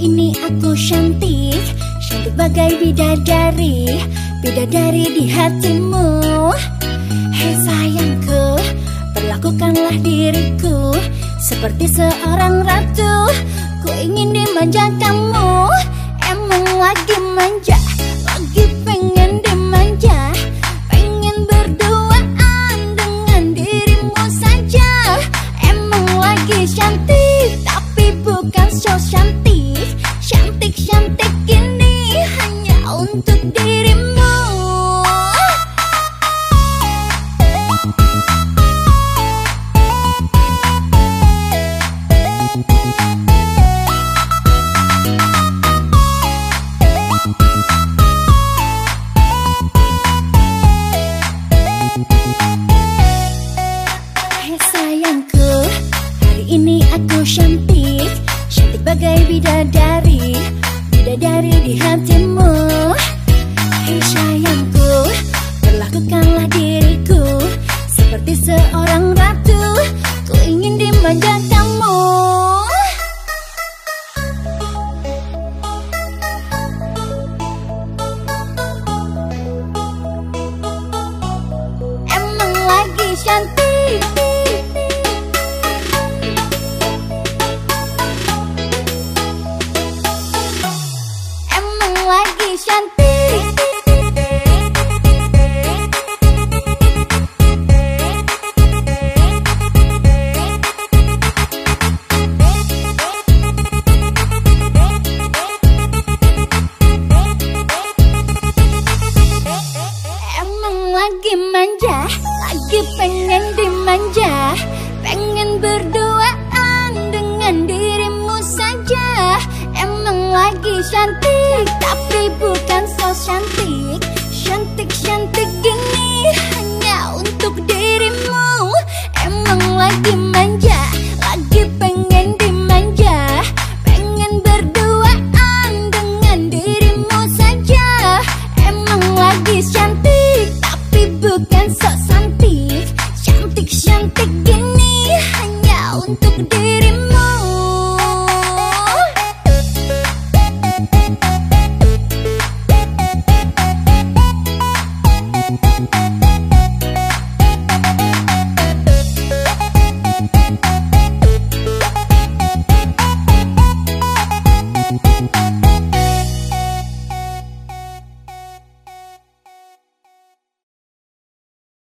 ini aku cantik. Cantik bagai bidadari Bidadari di hatimu. Hei sayangku, perlakukanlah diriku Seperti seorang ratu. Ku ingin dimanja kamu Emang lagi manja ini aku cantik. Cantik bagai bidadari Bidadari di hatimu manja, lagi pengen dimanja. Pengen berduaan dengan dirimu saja. Emang lagi cantik, tapi bukan so cantik